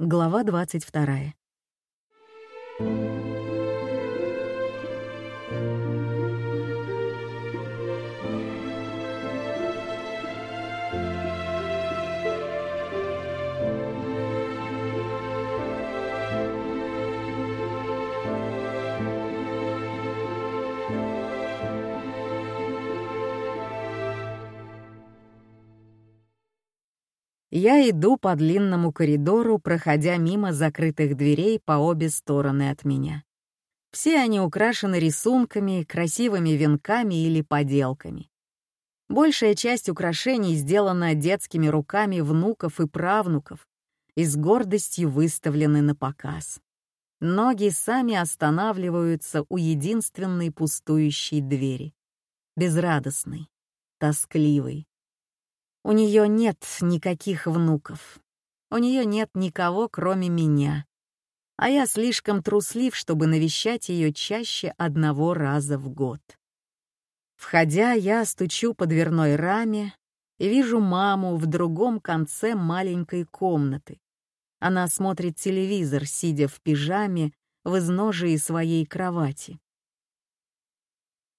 Глава 22. Я иду по длинному коридору, проходя мимо закрытых дверей по обе стороны от меня. Все они украшены рисунками, красивыми венками или поделками. Большая часть украшений сделана детскими руками внуков и правнуков и с гордостью выставлены на показ. Ноги сами останавливаются у единственной пустующей двери. Безрадостной, тоскливой, у нее нет никаких внуков. У нее нет никого, кроме меня. А я слишком труслив, чтобы навещать ее чаще одного раза в год. Входя, я стучу по дверной раме и вижу маму в другом конце маленькой комнаты. Она смотрит телевизор, сидя в пижаме в изножии своей кровати.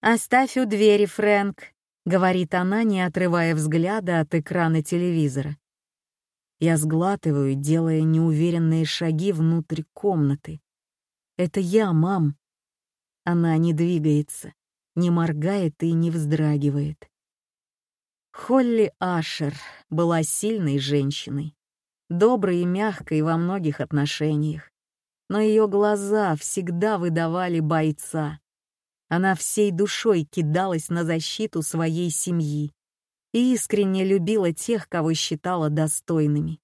«Оставь у двери, Фрэнк», — говорит она, не отрывая взгляда от экрана телевизора. Я сглатываю, делая неуверенные шаги внутрь комнаты. «Это я, мам!» Она не двигается, не моргает и не вздрагивает. Холли Ашер была сильной женщиной, доброй и мягкой во многих отношениях, но ее глаза всегда выдавали бойца, она всей душой кидалась на защиту своей семьи и искренне любила тех, кого считала достойными.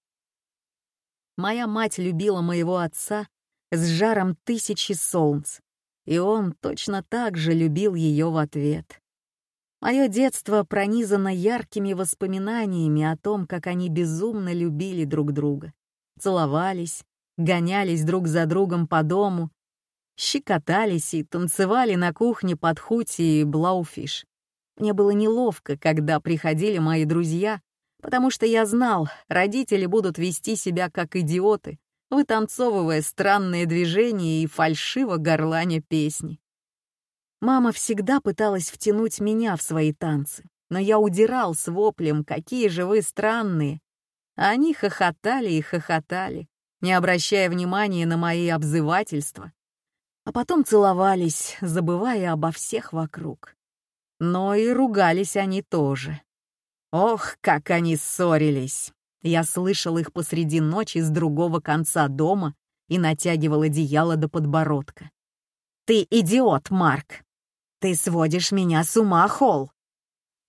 Моя мать любила моего отца с жаром тысячи солнц, и он точно так же любил ее в ответ. Мое детство пронизано яркими воспоминаниями о том, как они безумно любили друг друга, целовались, гонялись друг за другом по дому щекотались и танцевали на кухне под хути и блауфиш. Мне было неловко, когда приходили мои друзья, потому что я знал, родители будут вести себя как идиоты, вытанцовывая странные движения и фальшиво горланя песни. Мама всегда пыталась втянуть меня в свои танцы, но я удирал с воплем «Какие же вы странные!» А они хохотали и хохотали, не обращая внимания на мои обзывательства а потом целовались, забывая обо всех вокруг. Но и ругались они тоже. Ох, как они ссорились! Я слышал их посреди ночи с другого конца дома и натягивал одеяло до подбородка. «Ты идиот, Марк! Ты сводишь меня с ума, Холл!»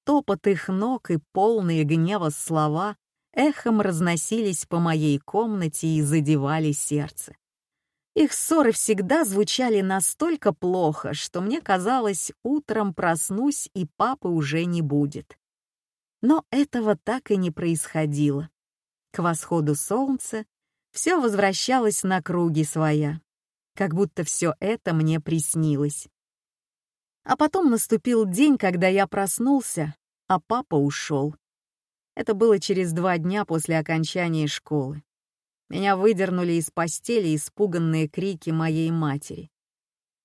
Топот их ног и полные гнева слова эхом разносились по моей комнате и задевали сердце. Их ссоры всегда звучали настолько плохо, что мне казалось, утром проснусь, и папы уже не будет. Но этого так и не происходило. К восходу солнца все возвращалось на круги своя, как будто все это мне приснилось. А потом наступил день, когда я проснулся, а папа ушел. Это было через два дня после окончания школы. Меня выдернули из постели испуганные крики моей матери,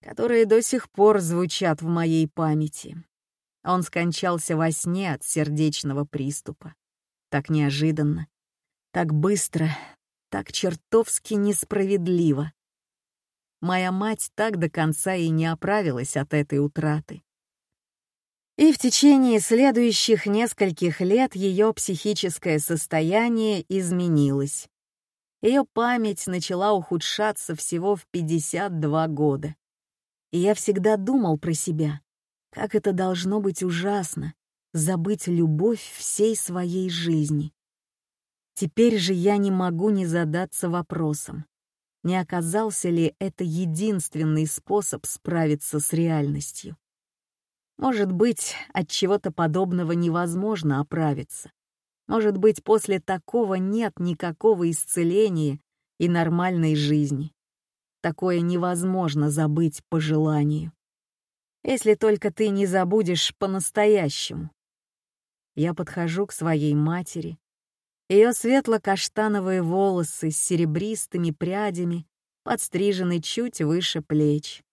которые до сих пор звучат в моей памяти. Он скончался во сне от сердечного приступа. Так неожиданно, так быстро, так чертовски несправедливо. Моя мать так до конца и не оправилась от этой утраты. И в течение следующих нескольких лет ее психическое состояние изменилось. Ее память начала ухудшаться всего в 52 года. И я всегда думал про себя, как это должно быть ужасно — забыть любовь всей своей жизни. Теперь же я не могу не задаться вопросом, не оказался ли это единственный способ справиться с реальностью. Может быть, от чего-то подобного невозможно оправиться. Может быть, после такого нет никакого исцеления и нормальной жизни. Такое невозможно забыть по желанию. Если только ты не забудешь по-настоящему. Я подхожу к своей матери, Ее светло-каштановые волосы с серебристыми прядями подстрижены чуть выше плеч.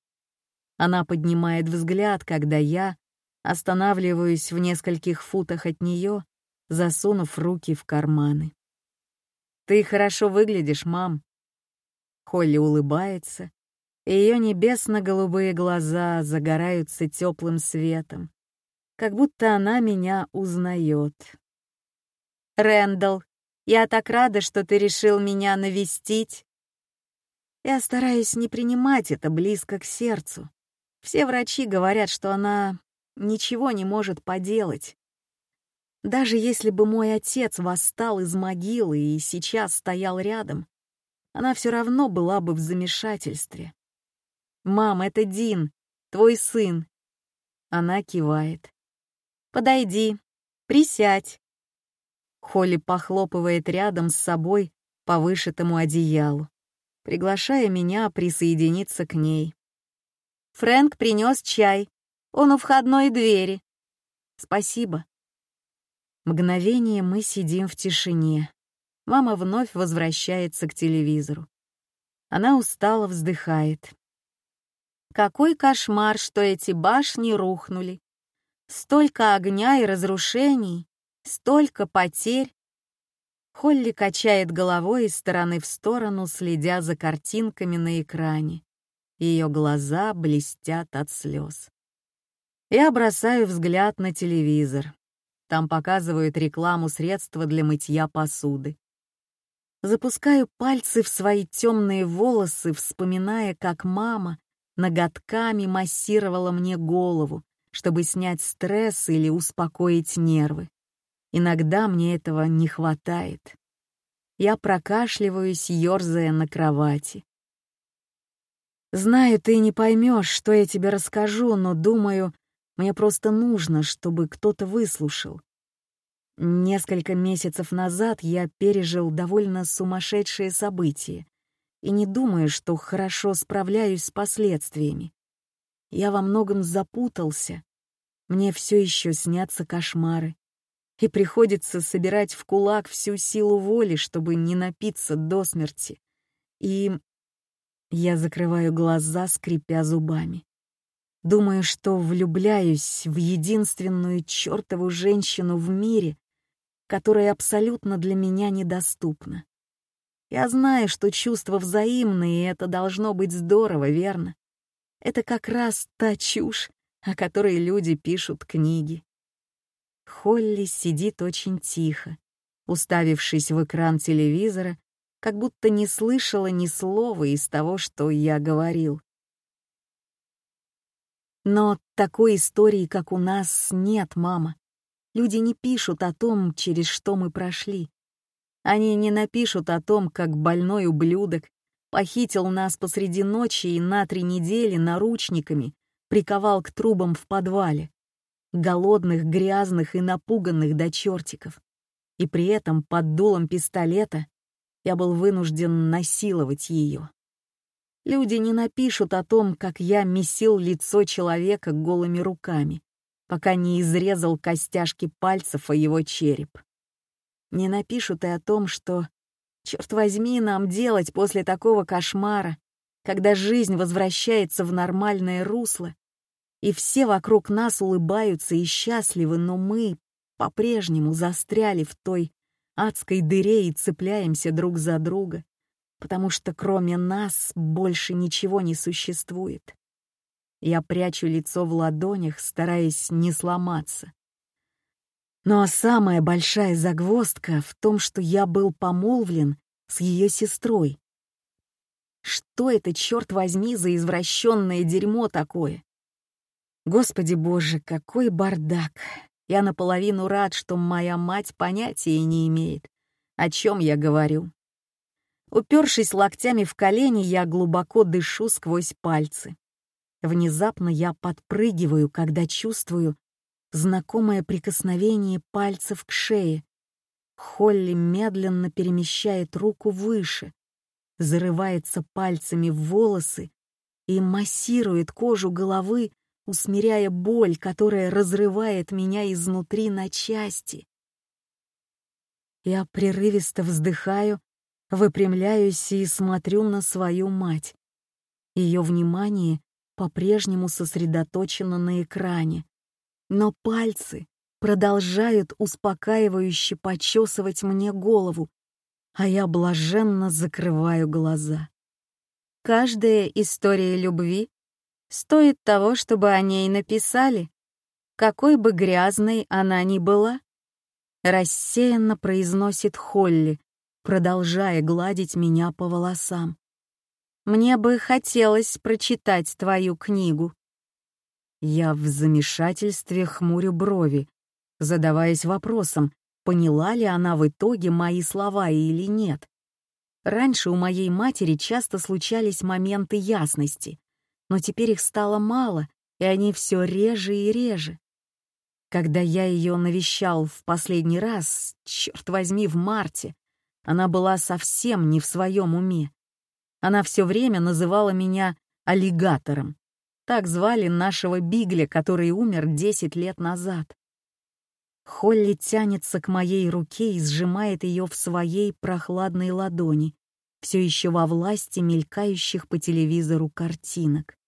Она поднимает взгляд, когда я останавливаюсь в нескольких футах от нее, засунув руки в карманы. «Ты хорошо выглядишь, мам». Холли улыбается, и ее небесно-голубые глаза загораются теплым светом, как будто она меня узнает. «Рэндалл, я так рада, что ты решил меня навестить». Я стараюсь не принимать это близко к сердцу. Все врачи говорят, что она ничего не может поделать. Даже если бы мой отец восстал из могилы и сейчас стоял рядом, она все равно была бы в замешательстве. «Мам, это Дин, твой сын». Она кивает. «Подойди, присядь». Холли похлопывает рядом с собой по вышитому одеялу, приглашая меня присоединиться к ней. Фрэнк принес чай. Он у входной двери. Спасибо. Мгновение мы сидим в тишине. Мама вновь возвращается к телевизору. Она устало вздыхает. Какой кошмар, что эти башни рухнули. Столько огня и разрушений, столько потерь. Холли качает головой из стороны в сторону, следя за картинками на экране. Ее глаза блестят от слез. Я бросаю взгляд на телевизор. Там показывают рекламу средства для мытья посуды. Запускаю пальцы в свои темные волосы, вспоминая, как мама ноготками массировала мне голову, чтобы снять стресс или успокоить нервы. Иногда мне этого не хватает. Я прокашливаюсь, ерзая на кровати. Знаю, ты не поймешь, что я тебе расскажу, но думаю, мне просто нужно, чтобы кто-то выслушал. Несколько месяцев назад я пережил довольно сумасшедшие события, и не думаю, что хорошо справляюсь с последствиями. Я во многом запутался. Мне все еще снятся кошмары. И приходится собирать в кулак всю силу воли, чтобы не напиться до смерти. И я закрываю глаза, скрипя зубами. Думаю, что влюбляюсь в единственную чертову женщину в мире, которая абсолютно для меня недоступна. Я знаю, что чувства взаимные, и это должно быть здорово, верно? Это как раз та чушь, о которой люди пишут книги. Холли сидит очень тихо, уставившись в экран телевизора, как будто не слышала ни слова из того, что я говорил. Но такой истории, как у нас, нет, мама. Люди не пишут о том, через что мы прошли. Они не напишут о том, как больной ублюдок похитил нас посреди ночи и на три недели наручниками приковал к трубам в подвале. Голодных, грязных и напуганных до чертиков. И при этом под дулом пистолета я был вынужден насиловать ее. Люди не напишут о том, как я месил лицо человека голыми руками, пока не изрезал костяшки пальцев о его череп. Не напишут и о том, что, черт возьми, нам делать после такого кошмара, когда жизнь возвращается в нормальное русло, и все вокруг нас улыбаются и счастливы, но мы по-прежнему застряли в той адской дыре и цепляемся друг за друга, потому что кроме нас больше ничего не существует. Я прячу лицо в ладонях, стараясь не сломаться. Но самая большая загвоздка в том, что я был помолвлен с ее сестрой. Что это, черт возьми, за извращенное дерьмо такое? Господи боже, какой бардак! Я наполовину рад, что моя мать понятия не имеет, о чем я говорю. Упершись локтями в колени, я глубоко дышу сквозь пальцы. Внезапно я подпрыгиваю, когда чувствую, знакомое прикосновение пальцев к шее. Холли медленно перемещает руку выше, зарывается пальцами в волосы и массирует кожу головы, усмиряя боль, которая разрывает меня изнутри на части. Я прерывисто вздыхаю, выпрямляюсь и смотрю на свою мать. Ее внимание по-прежнему сосредоточено на экране, но пальцы продолжают успокаивающе почесывать мне голову, а я блаженно закрываю глаза. Каждая история любви стоит того, чтобы о ней написали, какой бы грязной она ни была. Рассеянно произносит Холли, продолжая гладить меня по волосам. Мне бы хотелось прочитать твою книгу. Я в замешательстве хмурю брови, задаваясь вопросом, поняла ли она в итоге мои слова или нет. Раньше у моей матери часто случались моменты ясности, но теперь их стало мало, и они все реже и реже. Когда я ее навещал в последний раз, черт возьми, в марте, она была совсем не в своем уме. Она все время называла меня аллигатором. Так звали нашего Бигля, который умер 10 лет назад. Холли тянется к моей руке и сжимает ее в своей прохладной ладони, все еще во власти мелькающих по телевизору картинок.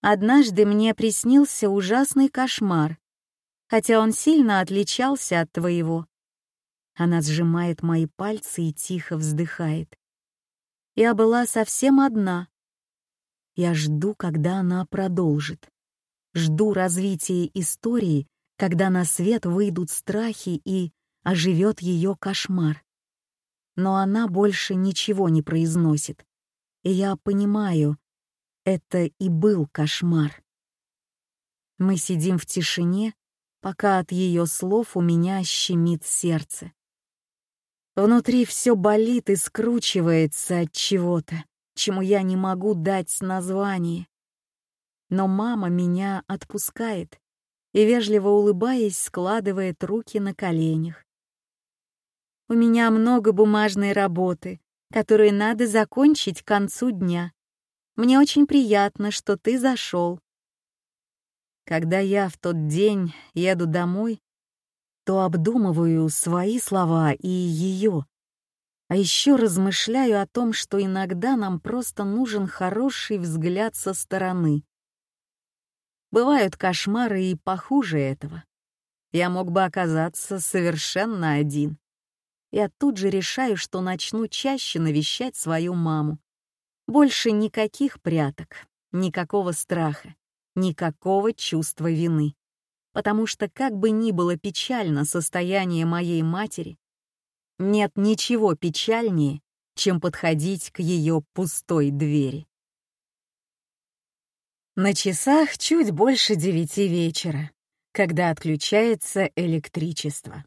Однажды мне приснился ужасный кошмар, хотя он сильно отличался от твоего. Она сжимает мои пальцы и тихо вздыхает. Я была совсем одна. Я жду, когда она продолжит. Жду развития истории, когда на свет выйдут страхи и оживет ее кошмар. Но она больше ничего не произносит. И я понимаю, это и был кошмар. Мы сидим в тишине, пока от ее слов у меня щемит сердце. Внутри все болит и скручивается от чего-то, чему я не могу дать название. Но мама меня отпускает и, вежливо улыбаясь, складывает руки на коленях. «У меня много бумажной работы, которую надо закончить к концу дня. Мне очень приятно, что ты зашел. Когда я в тот день еду домой, то обдумываю свои слова и ее. А еще размышляю о том, что иногда нам просто нужен хороший взгляд со стороны. Бывают кошмары и похуже этого. Я мог бы оказаться совершенно один. Я тут же решаю, что начну чаще навещать свою маму. Больше никаких пряток, никакого страха, никакого чувства вины потому что как бы ни было печально состояние моей матери, нет ничего печальнее, чем подходить к ее пустой двери. На часах чуть больше девяти вечера, когда отключается электричество.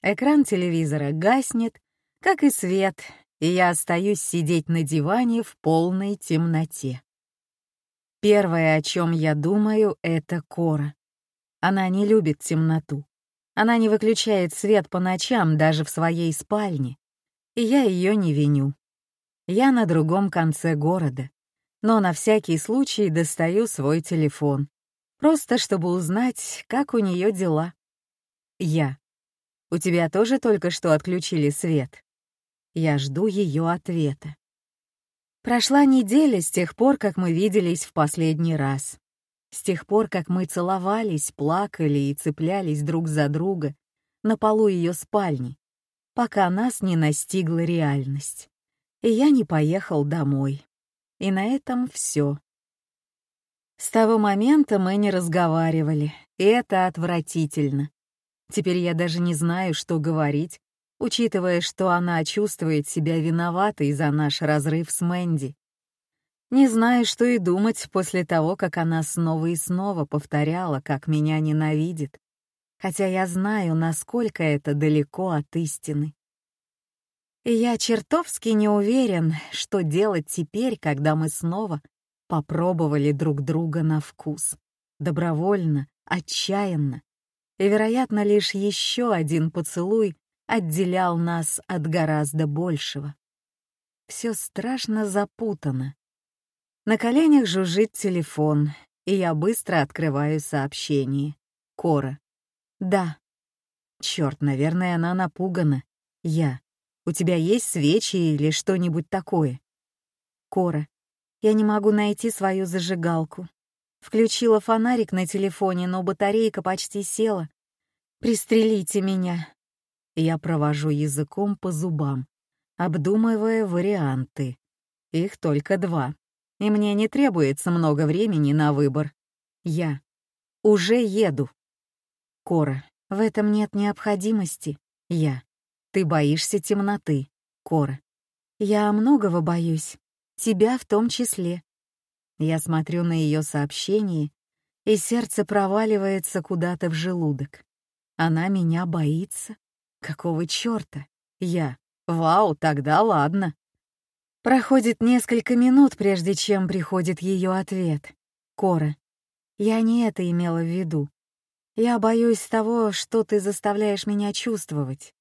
Экран телевизора гаснет, как и свет, и я остаюсь сидеть на диване в полной темноте. Первое, о чем я думаю, — это Кора. Она не любит темноту. Она не выключает свет по ночам даже в своей спальне. И я ее не виню. Я на другом конце города. Но на всякий случай достаю свой телефон. Просто чтобы узнать, как у нее дела. Я. У тебя тоже только что отключили свет? Я жду ее ответа. Прошла неделя с тех пор, как мы виделись в последний раз. С тех пор, как мы целовались, плакали и цеплялись друг за друга на полу ее спальни, пока нас не настигла реальность. И я не поехал домой. И на этом все. С того момента мы не разговаривали, и это отвратительно. Теперь я даже не знаю, что говорить, учитывая, что она чувствует себя виноватой за наш разрыв с Мэнди. Не знаю, что и думать после того, как она снова и снова повторяла, как меня ненавидит, хотя я знаю, насколько это далеко от истины. И я чертовски не уверен, что делать теперь, когда мы снова попробовали друг друга на вкус. Добровольно, отчаянно. И, вероятно, лишь еще один поцелуй отделял нас от гораздо большего. Все страшно запутано. На коленях жужжит телефон, и я быстро открываю сообщение. Кора. Да. Черт, наверное, она напугана. Я. У тебя есть свечи или что-нибудь такое? Кора. Я не могу найти свою зажигалку. Включила фонарик на телефоне, но батарейка почти села. Пристрелите меня. Я провожу языком по зубам, обдумывая варианты. Их только два. И мне не требуется много времени на выбор. Я. Уже еду. Кора. В этом нет необходимости. Я. Ты боишься темноты. Кора. Я многого боюсь. Тебя в том числе. Я смотрю на ее сообщение, и сердце проваливается куда-то в желудок. Она меня боится? Какого чёрта? Я. Вау, тогда ладно. Проходит несколько минут, прежде чем приходит ее ответ. Кора. Я не это имела в виду. Я боюсь того, что ты заставляешь меня чувствовать.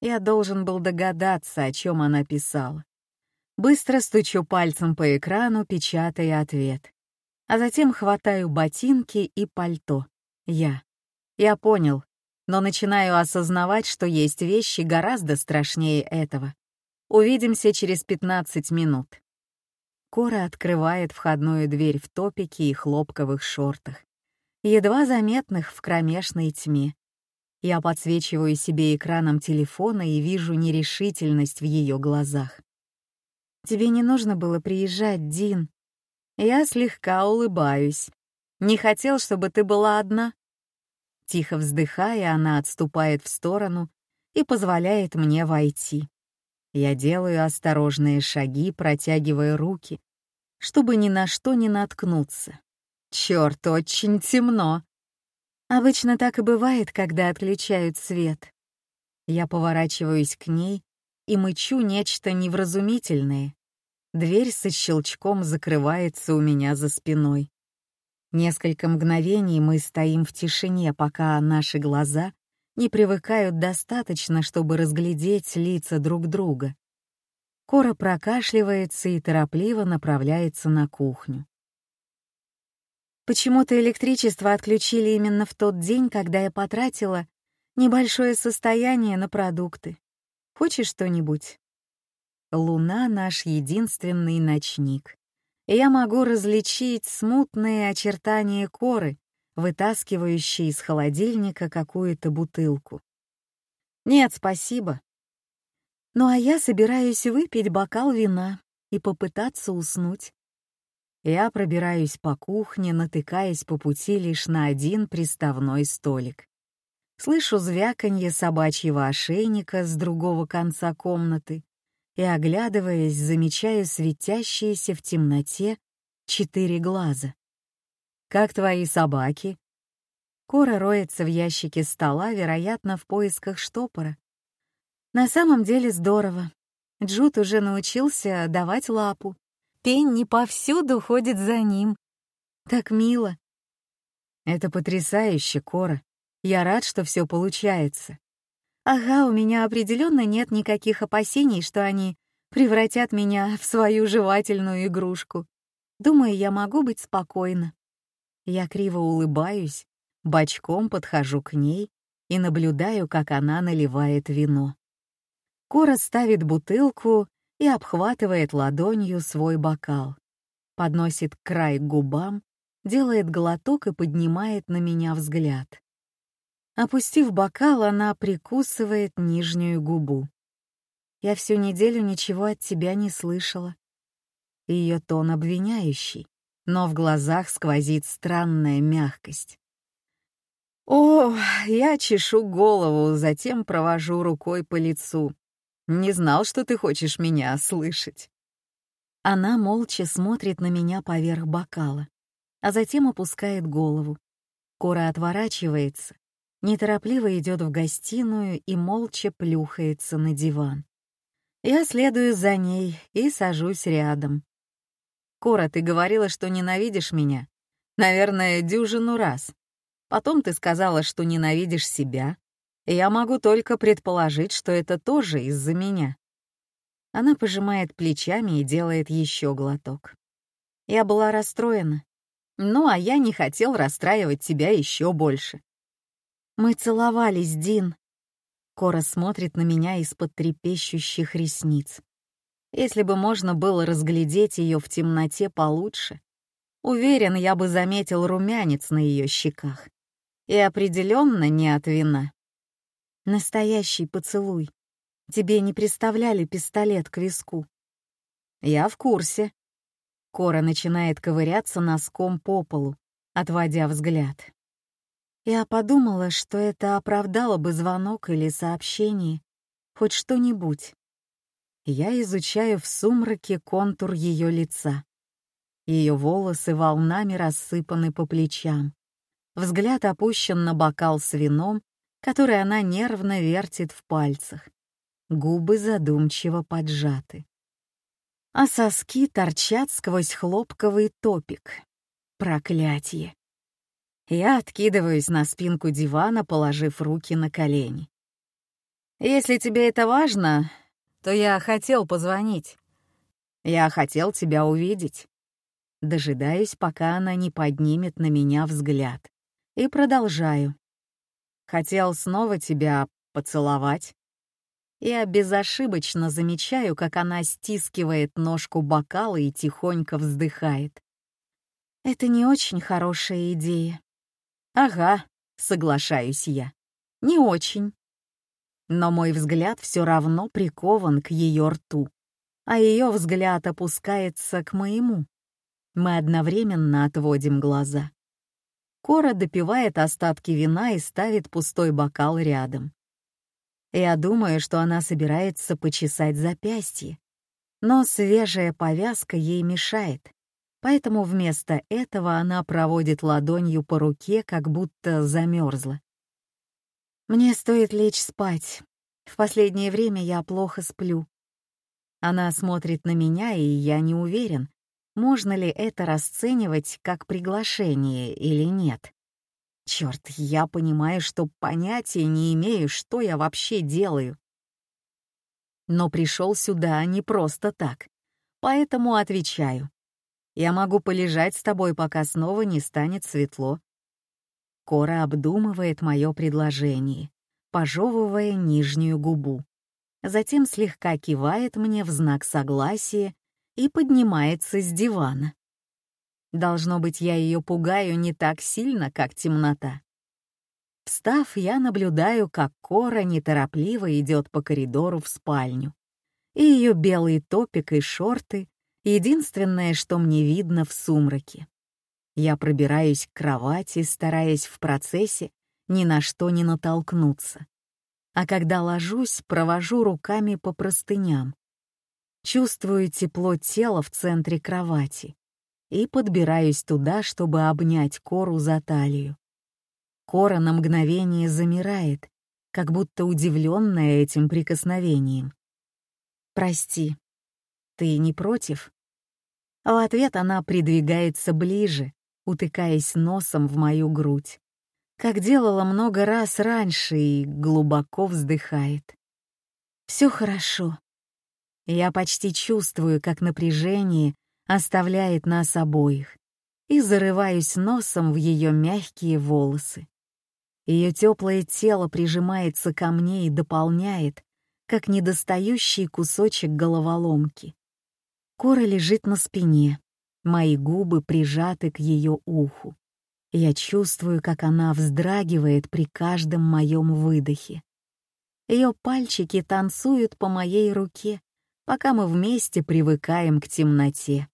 Я должен был догадаться, о чем она писала. Быстро стучу пальцем по экрану, печатая ответ. А затем хватаю ботинки и пальто. Я. Я понял, но начинаю осознавать, что есть вещи гораздо страшнее этого. Увидимся через 15 минут. Кора открывает входную дверь в топике и хлопковых шортах, едва заметных в кромешной тьме. Я подсвечиваю себе экраном телефона и вижу нерешительность в ее глазах. Тебе не нужно было приезжать, Дин. Я слегка улыбаюсь. Не хотел, чтобы ты была одна. Тихо вздыхая, она отступает в сторону и позволяет мне войти. Я делаю осторожные шаги, протягивая руки, чтобы ни на что не наткнуться. Черт, очень темно. Обычно так и бывает, когда отключают свет. Я поворачиваюсь к ней и мычу нечто невразумительное. Дверь со щелчком закрывается у меня за спиной. Несколько мгновений мы стоим в тишине, пока наши глаза не привыкают достаточно, чтобы разглядеть лица друг друга. Кора прокашливается и торопливо направляется на кухню. Почему-то электричество отключили именно в тот день, когда я потратила небольшое состояние на продукты. Хочешь что-нибудь? Луна — наш единственный ночник. я могу различить смутные очертания коры, вытаскивающие из холодильника какую-то бутылку. Нет, спасибо. Ну а я собираюсь выпить бокал вина и попытаться уснуть. Я пробираюсь по кухне, натыкаясь по пути лишь на один приставной столик. Слышу звяканье собачьего ошейника с другого конца комнаты и, оглядываясь, замечаю светящиеся в темноте четыре глаза. «Как твои собаки?» Кора роется в ящике стола, вероятно, в поисках штопора. На самом деле здорово. Джуд уже научился давать лапу. Пенни повсюду ходит за ним. Так мило. Это потрясающе, Кора. Я рад, что все получается. Ага, у меня определенно нет никаких опасений, что они превратят меня в свою жевательную игрушку. Думаю, я могу быть спокойна. Я криво улыбаюсь, бочком подхожу к ней и наблюдаю, как она наливает вино. Кора ставит бутылку и обхватывает ладонью свой бокал, подносит край к губам, делает глоток и поднимает на меня взгляд. Опустив бокал, она прикусывает нижнюю губу. «Я всю неделю ничего от тебя не слышала». Ее тон обвиняющий, но в глазах сквозит странная мягкость. О, я чешу голову, затем провожу рукой по лицу. Не знал, что ты хочешь меня слышать. Она молча смотрит на меня поверх бокала, а затем опускает голову. Кора отворачивается, неторопливо идет в гостиную и молча плюхается на диван. Я следую за ней и сажусь рядом. «Кора, ты говорила, что ненавидишь меня. Наверное, дюжину раз. Потом ты сказала, что ненавидишь себя. Я могу только предположить, что это тоже из-за меня». Она пожимает плечами и делает еще глоток. Я была расстроена. Ну, а я не хотел расстраивать тебя еще больше. Мы целовались, Дин. Кора смотрит на меня из-под трепещущих ресниц. Если бы можно было разглядеть ее в темноте получше, уверен, я бы заметил румянец на ее щеках. И определенно не от вина. Настоящий поцелуй. Тебе не приставляли пистолет к виску. Я в курсе. Кора начинает ковыряться носком по полу, отводя взгляд. Я подумала, что это оправдало бы звонок или сообщение, хоть что-нибудь. Я изучаю в сумраке контур ее лица. Ее волосы волнами рассыпаны по плечам. Взгляд опущен на бокал с вином, который она нервно вертит в пальцах. Губы задумчиво поджаты. А соски торчат сквозь хлопковый топик. Проклятие. Я откидываюсь на спинку дивана, положив руки на колени. «Если тебе это важно, то я хотел позвонить. Я хотел тебя увидеть». Дожидаюсь, пока она не поднимет на меня взгляд. И продолжаю. Хотел снова тебя поцеловать. Я безошибочно замечаю, как она стискивает ножку бокала и тихонько вздыхает. Это не очень хорошая идея. Ага, соглашаюсь я. Не очень. Но мой взгляд все равно прикован к ее рту, а ее взгляд опускается к моему. Мы одновременно отводим глаза. Кора допивает остатки вина и ставит пустой бокал рядом. Я думаю, что она собирается почесать запястье, но свежая повязка ей мешает поэтому вместо этого она проводит ладонью по руке, как будто замерзла. Мне стоит лечь спать. В последнее время я плохо сплю. Она смотрит на меня, и я не уверен, можно ли это расценивать как приглашение или нет. Черт, я понимаю, что понятия не имею, что я вообще делаю. Но пришел сюда не просто так, поэтому отвечаю. Я могу полежать с тобой, пока снова не станет светло. Кора обдумывает мое предложение, пожевывая нижнюю губу. Затем слегка кивает мне в знак согласия и поднимается с дивана. Должно быть, я ее пугаю не так сильно, как темнота. Встав, я наблюдаю, как Кора неторопливо идет по коридору в спальню. И ее белый топик и шорты Единственное, что мне видно в сумраке. Я пробираюсь к кровати, стараясь в процессе ни на что не натолкнуться. А когда ложусь, провожу руками по простыням. Чувствую тепло тела в центре кровати и подбираюсь туда, чтобы обнять Кору за талию. Кора на мгновение замирает, как будто удивленная этим прикосновением. «Прости, ты не против?» В ответ она придвигается ближе, утыкаясь носом в мою грудь, как делала много раз раньше и глубоко вздыхает. Все хорошо. Я почти чувствую, как напряжение оставляет нас обоих, и зарываюсь носом в ее мягкие волосы. Ее теплое тело прижимается ко мне и дополняет, как недостающий кусочек головоломки. Кора лежит на спине, мои губы прижаты к ее уху. Я чувствую, как она вздрагивает при каждом моем выдохе. Ее пальчики танцуют по моей руке, пока мы вместе привыкаем к темноте.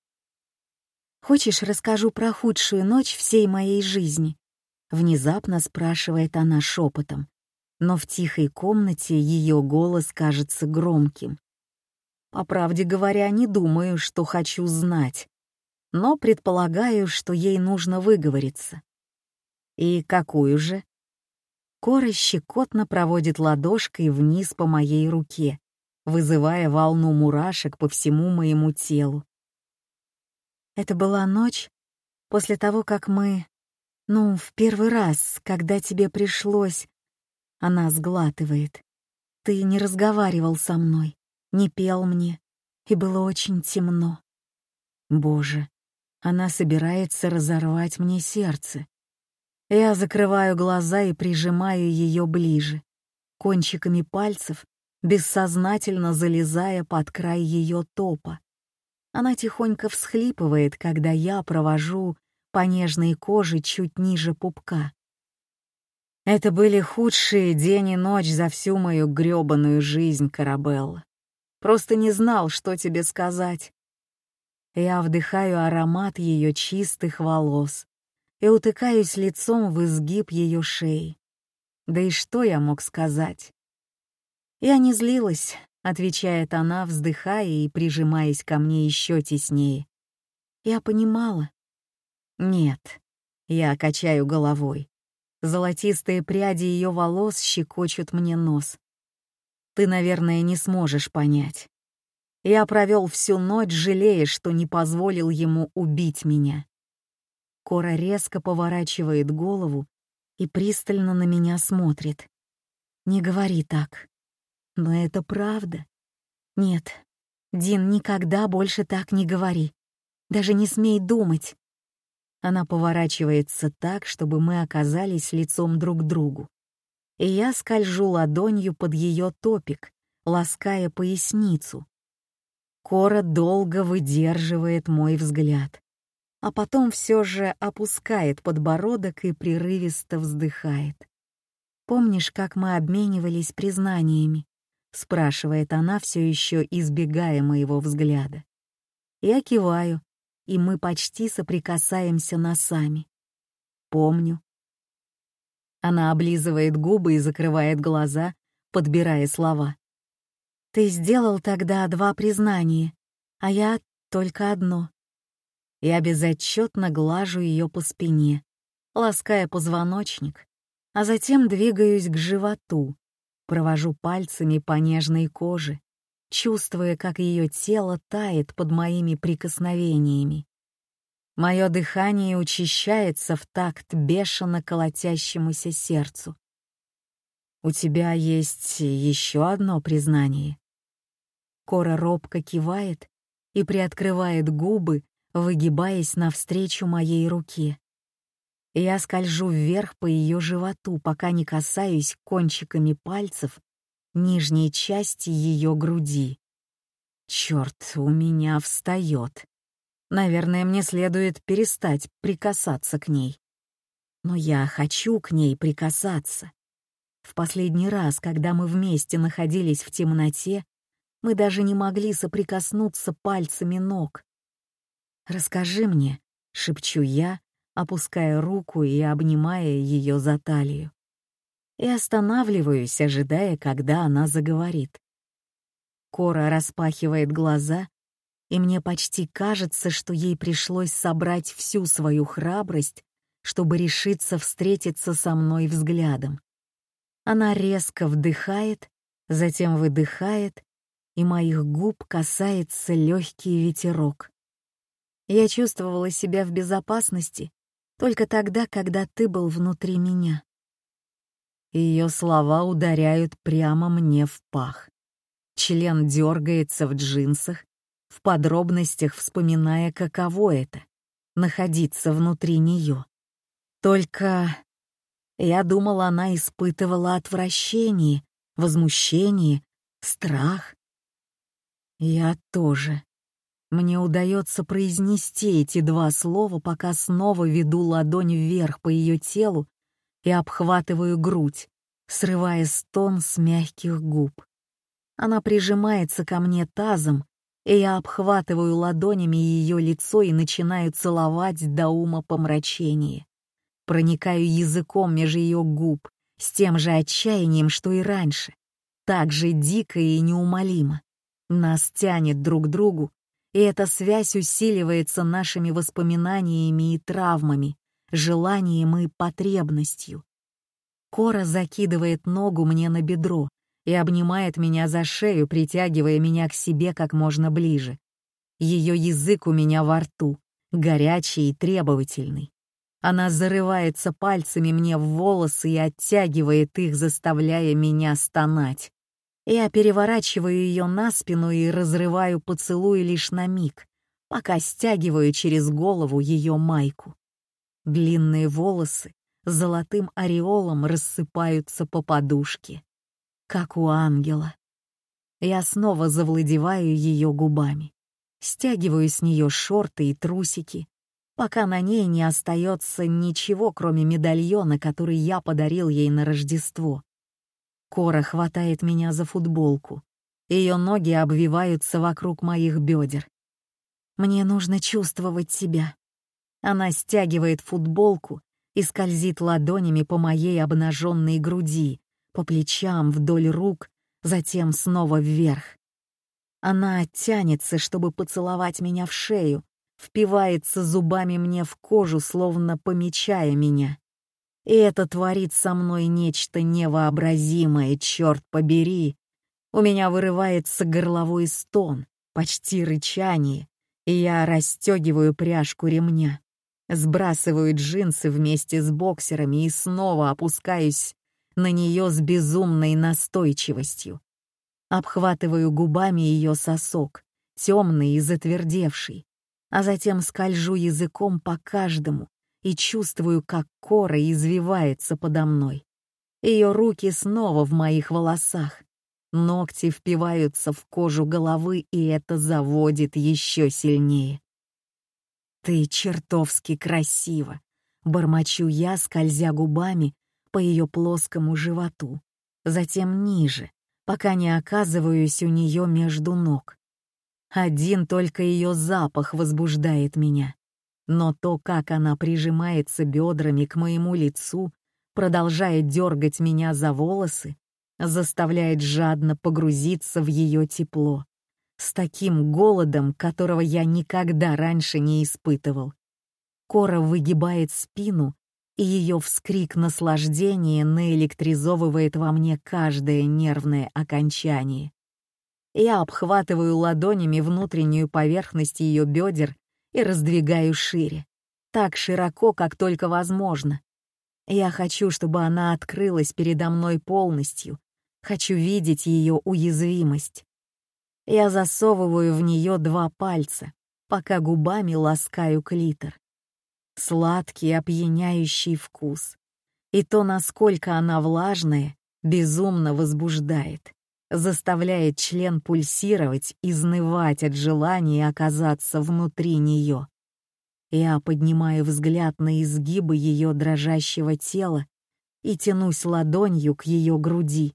«Хочешь, расскажу про худшую ночь всей моей жизни?» Внезапно спрашивает она шепотом, но в тихой комнате ее голос кажется громким. По правде говоря, не думаю, что хочу знать, но предполагаю, что ей нужно выговориться. И какую же? Кора щекотно проводит ладошкой вниз по моей руке, вызывая волну мурашек по всему моему телу. Это была ночь после того, как мы... Ну, в первый раз, когда тебе пришлось... Она сглатывает. Ты не разговаривал со мной не пел мне, и было очень темно. Боже, она собирается разорвать мне сердце. Я закрываю глаза и прижимаю ее ближе, кончиками пальцев, бессознательно залезая под край ее топа. Она тихонько всхлипывает, когда я провожу по нежной коже чуть ниже пупка. Это были худшие день и ночь за всю мою грёбаную жизнь, Карабелла. Просто не знал, что тебе сказать. Я вдыхаю аромат ее чистых волос и утыкаюсь лицом в изгиб ее шеи. Да и что я мог сказать? Я не злилась, отвечает она, вздыхая и прижимаясь ко мне еще теснее. Я понимала. Нет, я качаю головой. Золотистые пряди ее волос щекочут мне нос. Ты, наверное, не сможешь понять. Я провел всю ночь, жалея, что не позволил ему убить меня. Кора резко поворачивает голову и пристально на меня смотрит. «Не говори так. Но это правда. Нет, Дин, никогда больше так не говори. Даже не смей думать. Она поворачивается так, чтобы мы оказались лицом друг к другу. И я скольжу ладонью под ее топик, лаская поясницу. Кора долго выдерживает мой взгляд, а потом все же опускает подбородок и прерывисто вздыхает. «Помнишь, как мы обменивались признаниями?» — спрашивает она, все еще избегая моего взгляда. Я киваю, и мы почти соприкасаемся носами. Помню. Она облизывает губы и закрывает глаза, подбирая слова. Ты сделал тогда два признания, а я только одно. Я безотчетно глажу ее по спине, лаская позвоночник, а затем двигаюсь к животу, провожу пальцами по нежной коже, чувствуя, как ее тело тает под моими прикосновениями. Мое дыхание учащается в такт бешено колотящемуся сердцу. «У тебя есть еще одно признание?» Кора робко кивает и приоткрывает губы, выгибаясь навстречу моей руке. Я скольжу вверх по ее животу, пока не касаюсь кончиками пальцев нижней части ее груди. Черт, у меня встает. Наверное, мне следует перестать прикасаться к ней. Но я хочу к ней прикасаться. В последний раз, когда мы вместе находились в темноте, мы даже не могли соприкоснуться пальцами ног. «Расскажи мне», — шепчу я, опуская руку и обнимая ее за талию и останавливаюсь, ожидая, когда она заговорит. Кора распахивает глаза, и мне почти кажется, что ей пришлось собрать всю свою храбрость, чтобы решиться встретиться со мной взглядом. Она резко вдыхает, затем выдыхает, и моих губ касается легкий ветерок. Я чувствовала себя в безопасности только тогда, когда ты был внутри меня. Ее слова ударяют прямо мне в пах. Член дергается в джинсах, в подробностях вспоминая, каково это — находиться внутри нее. Только я думала, она испытывала отвращение, возмущение, страх. Я тоже. Мне удается произнести эти два слова, пока снова веду ладонь вверх по ее телу и обхватываю грудь, срывая стон с мягких губ. Она прижимается ко мне тазом, и я обхватываю ладонями ее лицо и начинаю целовать до ума помрачения. Проникаю языком меж ее губ с тем же отчаянием, что и раньше, так же дико и неумолимо. Нас тянет друг к другу, и эта связь усиливается нашими воспоминаниями и травмами, желанием и потребностью. Кора закидывает ногу мне на бедро и обнимает меня за шею, притягивая меня к себе как можно ближе. Ее язык у меня во рту, горячий и требовательный. Она зарывается пальцами мне в волосы и оттягивает их, заставляя меня стонать. Я переворачиваю ее на спину и разрываю поцелуй лишь на миг, пока стягиваю через голову ее майку. Длинные волосы золотым ореолом рассыпаются по подушке, как у ангела. Я снова завладеваю ее губами, стягиваю с нее шорты и трусики, пока на ней не остается ничего, кроме медальона, который я подарил ей на Рождество. Кора хватает меня за футболку. Ее ноги обвиваются вокруг моих бедер. Мне нужно чувствовать себя. Она стягивает футболку и скользит ладонями по моей обнаженной груди, по плечам, вдоль рук, затем снова вверх. Она оттянется, чтобы поцеловать меня в шею, впивается зубами мне в кожу, словно помечая меня. И это творит со мной нечто невообразимое, черт побери. У меня вырывается горловой стон, почти рычание, и я расстегиваю пряжку ремня, сбрасываю джинсы вместе с боксерами и снова опускаюсь на нее с безумной настойчивостью. Обхватываю губами ее сосок, темный и затвердевший, а затем скольжу языком по каждому, и чувствую, как кора извивается подо мной. Ее руки снова в моих волосах. Ногти впиваются в кожу головы, и это заводит еще сильнее. «Ты чертовски красива!» — бормочу я, скользя губами по ее плоскому животу, затем ниже, пока не оказываюсь у нее между ног. Один только ее запах возбуждает меня но то, как она прижимается бедрами к моему лицу, продолжает дергать меня за волосы, заставляет жадно погрузиться в ее тепло, с таким голодом, которого я никогда раньше не испытывал. Кора выгибает спину, и ее вскрик наслаждения наэлектризовывает во мне каждое нервное окончание. Я обхватываю ладонями внутреннюю поверхность ее бедер и раздвигаю шире, так широко, как только возможно. Я хочу, чтобы она открылась передо мной полностью, хочу видеть ее уязвимость. Я засовываю в нее два пальца, пока губами ласкаю клитор. Сладкий, опьяняющий вкус. И то, насколько она влажная, безумно возбуждает заставляет член пульсировать, изнывать от желания оказаться внутри нее. Я поднимаю взгляд на изгибы ее дрожащего тела и тянусь ладонью к ее груди.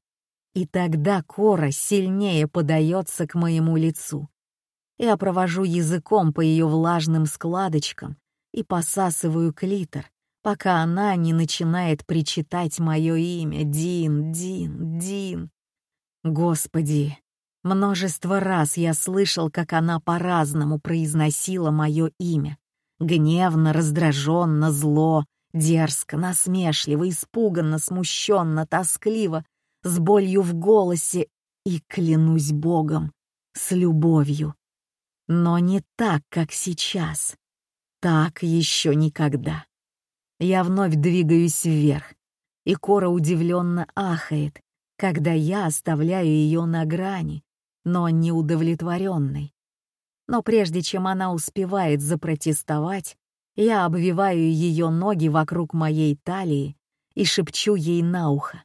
И тогда кора сильнее подается к моему лицу. Я провожу языком по ее влажным складочкам и посасываю клитор, пока она не начинает причитать мое имя «Дин, Дин, Дин». Господи, множество раз я слышал, как она по-разному произносила мое имя. Гневно, раздраженно, зло, дерзко, насмешливо, испуганно, смущенно, тоскливо, с болью в голосе и, клянусь Богом, с любовью. Но не так, как сейчас. Так еще никогда. Я вновь двигаюсь вверх, и Кора удивленно ахает, когда я оставляю ее на грани, но не удовлетворенной. Но прежде чем она успевает запротестовать, я обвиваю ее ноги вокруг моей талии и шепчу ей на ухо.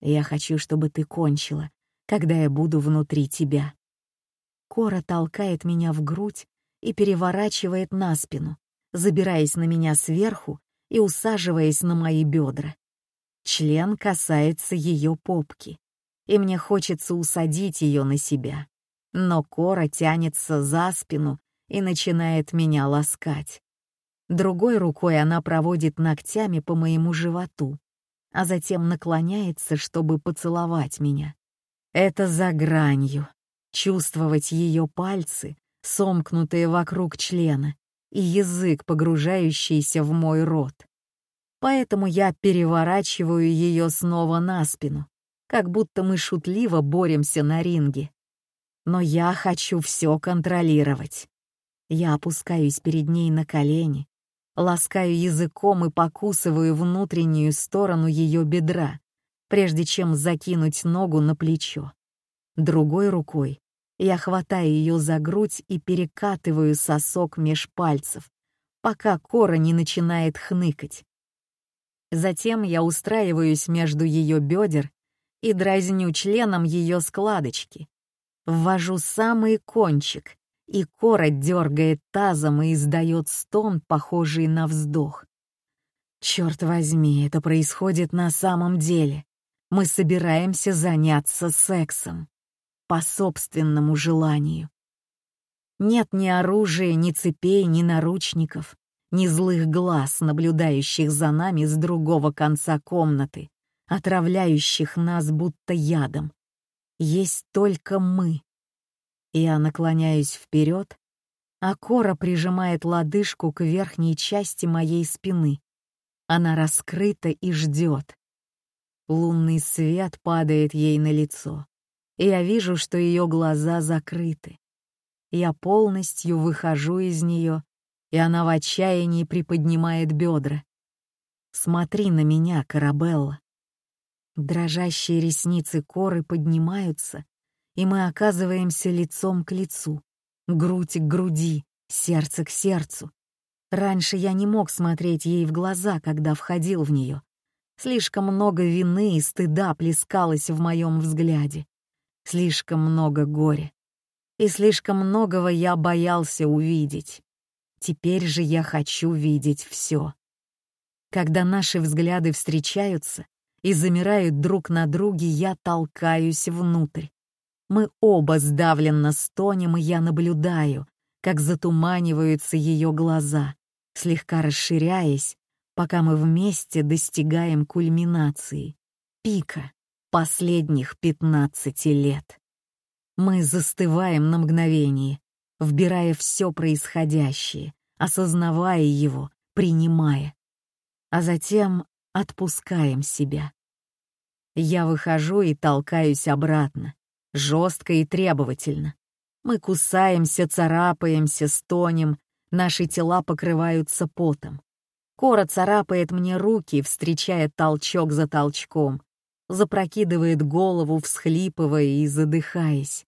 «Я хочу, чтобы ты кончила, когда я буду внутри тебя». Кора толкает меня в грудь и переворачивает на спину, забираясь на меня сверху и усаживаясь на мои бедра. Член касается ее попки, и мне хочется усадить ее на себя. Но Кора тянется за спину и начинает меня ласкать. Другой рукой она проводит ногтями по моему животу, а затем наклоняется, чтобы поцеловать меня. Это за гранью. Чувствовать ее пальцы, сомкнутые вокруг члена, и язык, погружающийся в мой рот поэтому я переворачиваю ее снова на спину, как будто мы шутливо боремся на ринге. Но я хочу все контролировать. Я опускаюсь перед ней на колени, ласкаю языком и покусываю внутреннюю сторону ее бедра, прежде чем закинуть ногу на плечо. Другой рукой я хватаю ее за грудь и перекатываю сосок меж пальцев, пока кора не начинает хныкать. Затем я устраиваюсь между ее бедер и дразню членом ее складочки. Ввожу самый кончик, и кора дергает тазом и издает стон, похожий на вздох. Черт возьми, это происходит на самом деле. Мы собираемся заняться сексом. По собственному желанию. Нет ни оружия, ни цепей, ни наручников, ни злых глаз, наблюдающих за нами с другого конца комнаты, отравляющих нас будто ядом. Есть только мы. Я наклоняюсь вперед, а Кора прижимает лодыжку к верхней части моей спины. Она раскрыта и ждет. Лунный свет падает ей на лицо, и я вижу, что ее глаза закрыты. Я полностью выхожу из нее, и она в отчаянии приподнимает бедра. «Смотри на меня, Карабелла». Дрожащие ресницы коры поднимаются, и мы оказываемся лицом к лицу, грудь к груди, сердце к сердцу. Раньше я не мог смотреть ей в глаза, когда входил в нее. Слишком много вины и стыда плескалось в моем взгляде. Слишком много горя. И слишком многого я боялся увидеть. Теперь же я хочу видеть все. Когда наши взгляды встречаются и замирают друг на друге, я толкаюсь внутрь. Мы оба сдавленно стонем, и я наблюдаю, как затуманиваются ее глаза, слегка расширяясь, пока мы вместе достигаем кульминации, пика последних 15 лет. Мы застываем на мгновение, вбирая все происходящее, осознавая его, принимая, а затем отпускаем себя. Я выхожу и толкаюсь обратно, жестко и требовательно. Мы кусаемся, царапаемся, стонем, наши тела покрываются потом. Кора царапает мне руки, встречая толчок за толчком, запрокидывает голову, всхлипывая и задыхаясь.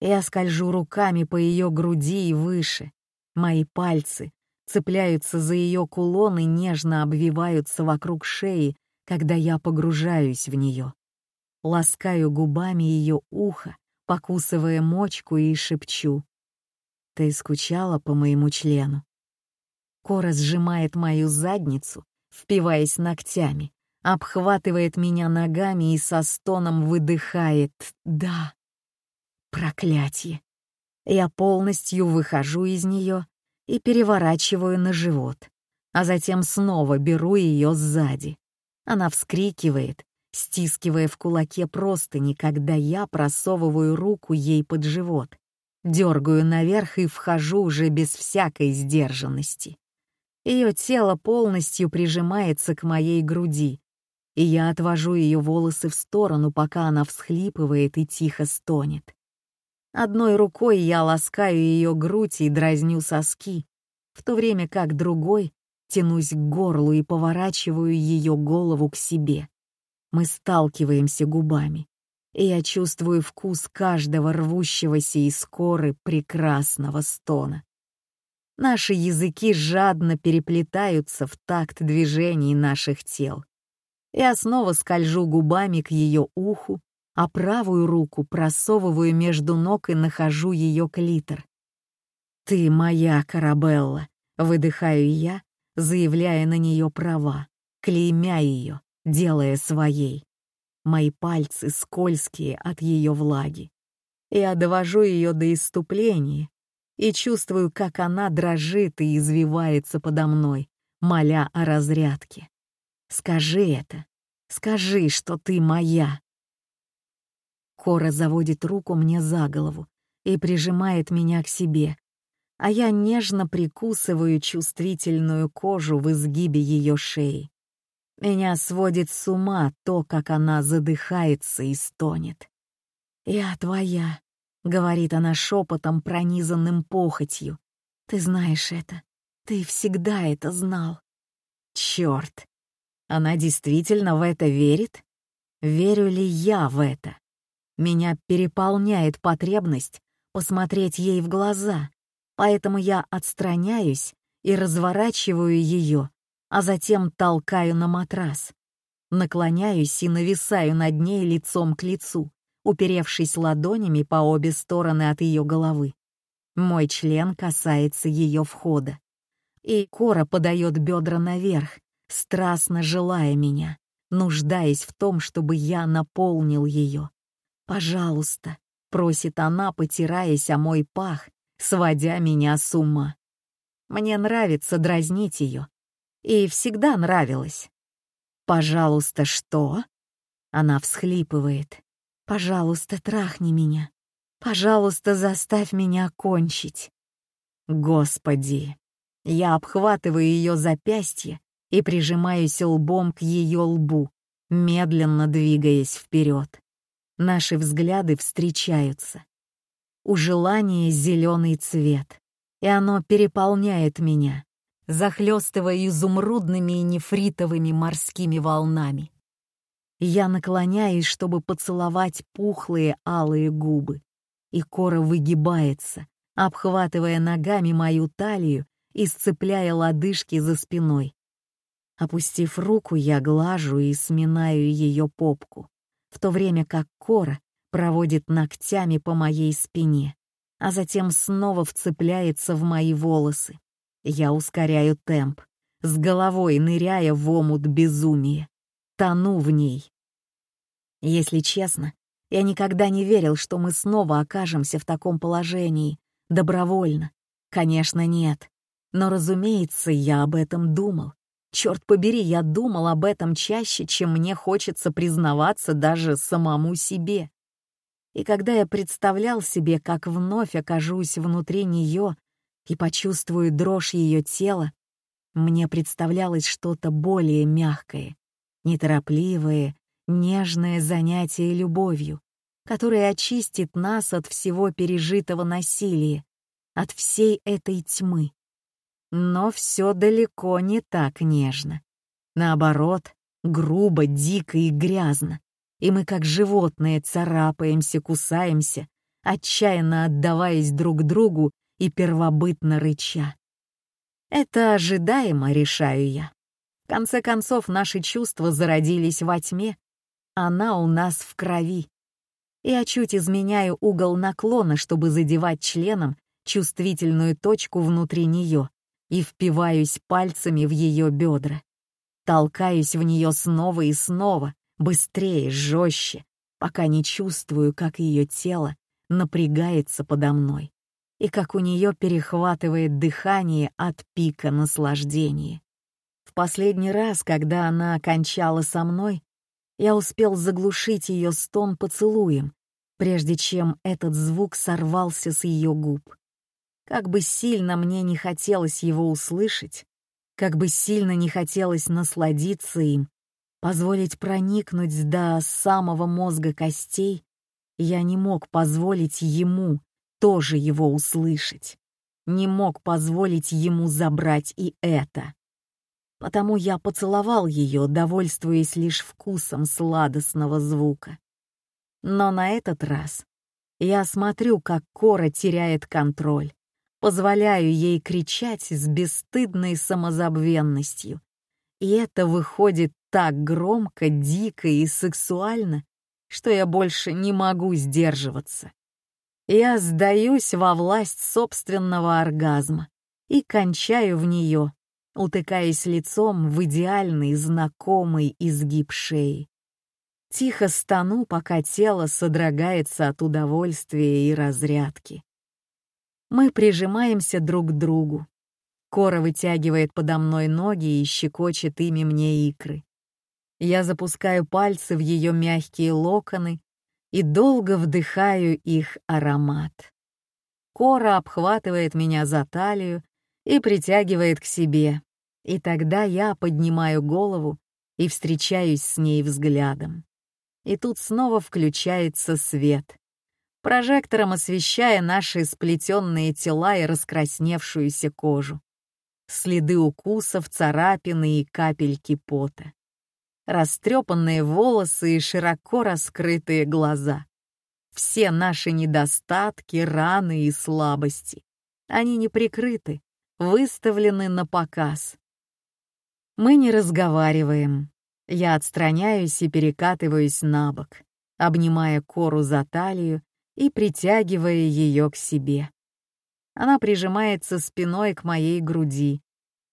Я скольжу руками по ее груди и выше. Мои пальцы цепляются за ее кулон и нежно обвиваются вокруг шеи, когда я погружаюсь в нее. Ласкаю губами ее ухо, покусывая мочку и шепчу. «Ты скучала по моему члену?» Кора сжимает мою задницу, впиваясь ногтями, обхватывает меня ногами и со стоном выдыхает «да». Проклятие. Я полностью выхожу из нее и переворачиваю на живот, а затем снова беру ее сзади. Она вскрикивает, стискивая в кулаке простыни, когда я просовываю руку ей под живот, дергаю наверх и вхожу уже без всякой сдержанности. Ее тело полностью прижимается к моей груди, и я отвожу ее волосы в сторону, пока она всхлипывает и тихо стонет. Одной рукой я ласкаю ее грудь и дразню соски, в то время как другой тянусь к горлу и поворачиваю ее голову к себе. Мы сталкиваемся губами, и я чувствую вкус каждого рвущегося из коры прекрасного стона. Наши языки жадно переплетаются в такт движений наших тел. Я снова скольжу губами к ее уху, а правую руку просовываю между ног и нахожу ее клитор. «Ты моя, Карабелла», — выдыхаю я, заявляя на нее права, клеймя ее, делая своей. Мои пальцы скользкие от ее влаги. Я довожу ее до иступления и чувствую, как она дрожит и извивается подо мной, моля о разрядке. «Скажи это, скажи, что ты моя». Кора заводит руку мне за голову и прижимает меня к себе, а я нежно прикусываю чувствительную кожу в изгибе ее шеи. Меня сводит с ума то, как она задыхается и стонет. «Я твоя», — говорит она шепотом, пронизанным похотью. «Ты знаешь это. Ты всегда это знал». Черт! Она действительно в это верит? Верю ли я в это? Меня переполняет потребность посмотреть ей в глаза, поэтому я отстраняюсь и разворачиваю ее, а затем толкаю на матрас. Наклоняюсь и нависаю над ней лицом к лицу, уперевшись ладонями по обе стороны от ее головы. Мой член касается ее входа. И Кора подает бедра наверх, страстно желая меня, нуждаясь в том, чтобы я наполнил ее. «Пожалуйста», — просит она, потираясь о мой пах, сводя меня с ума. Мне нравится дразнить ее. И всегда нравилось. «Пожалуйста, что?» Она всхлипывает. «Пожалуйста, трахни меня. Пожалуйста, заставь меня кончить». Господи! Я обхватываю ее запястье и прижимаюсь лбом к ее лбу, медленно двигаясь вперед. Наши взгляды встречаются. У желания зеленый цвет, и оно переполняет меня, захлестывая изумрудными и нефритовыми морскими волнами. Я наклоняюсь, чтобы поцеловать пухлые алые губы, и кора выгибается, обхватывая ногами мою талию и сцепляя лодыжки за спиной. Опустив руку, я глажу и сминаю ее попку, в то время как кора проводит ногтями по моей спине, а затем снова вцепляется в мои волосы. Я ускоряю темп, с головой ныряя в омут безумия. Тону в ней. Если честно, я никогда не верил, что мы снова окажемся в таком положении, добровольно. Конечно, нет. Но, разумеется, я об этом думал. Черт побери, я думал об этом чаще, чем мне хочется признаваться даже самому себе. И когда я представлял себе, как вновь окажусь внутри нее, и почувствую дрожь ее тела, мне представлялось что-то более мягкое, неторопливое, нежное занятие любовью, которое очистит нас от всего пережитого насилия, от всей этой тьмы. Но все далеко не так нежно. Наоборот, грубо, дико и грязно. И мы, как животные, царапаемся, кусаемся, отчаянно отдаваясь друг другу и первобытно рыча. Это ожидаемо, решаю я. В конце концов, наши чувства зародились во тьме, она у нас в крови. Я чуть изменяю угол наклона, чтобы задевать членом чувствительную точку внутри нее, и впиваюсь пальцами в ее бедра. Толкаюсь в нее снова и снова, быстрее, жестче, пока не чувствую, как ее тело напрягается подо мной и как у нее перехватывает дыхание от пика наслаждения. В последний раз, когда она окончала со мной, я успел заглушить ее стон поцелуем, прежде чем этот звук сорвался с ее губ. Как бы сильно мне не хотелось его услышать, как бы сильно не хотелось насладиться им, позволить проникнуть до самого мозга костей, я не мог позволить ему тоже его услышать. Не мог позволить ему забрать и это. Потому я поцеловал ее, довольствуясь лишь вкусом сладостного звука. Но на этот раз я смотрю, как Кора теряет контроль, позволяю ей кричать с бесстыдной самозабвенностью. И это выходит так громко, дико и сексуально, что я больше не могу сдерживаться. Я сдаюсь во власть собственного оргазма и кончаю в нее, утыкаясь лицом в идеальный знакомый изгиб шеи. Тихо стану, пока тело содрогается от удовольствия и разрядки. Мы прижимаемся друг к другу. Кора вытягивает подо мной ноги и щекочет ими мне икры. Я запускаю пальцы в ее мягкие локоны и долго вдыхаю их аромат. Кора обхватывает меня за талию и притягивает к себе, и тогда я поднимаю голову и встречаюсь с ней взглядом. И тут снова включается свет, прожектором освещая наши сплетенные тела и раскрасневшуюся кожу. Следы укусов, царапины и капельки пота растрепанные волосы и широко раскрытые глаза. Все наши недостатки, раны и слабости. Они не прикрыты, выставлены на показ. Мы не разговариваем. Я отстраняюсь и перекатываюсь на бок, обнимая Кору за талию и притягивая ее к себе. Она прижимается спиной к моей груди,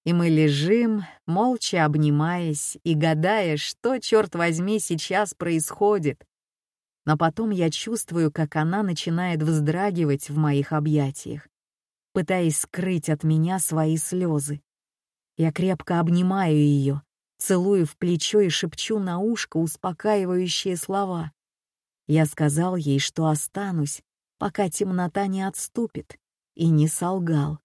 и мы лежим, молча обнимаясь и гадая, что, черт возьми, сейчас происходит. Но потом я чувствую, как она начинает вздрагивать в моих объятиях, пытаясь скрыть от меня свои слезы. Я крепко обнимаю ее, целую в плечо и шепчу на ушко успокаивающие слова. Я сказал ей, что останусь, пока темнота не отступит, и не солгал.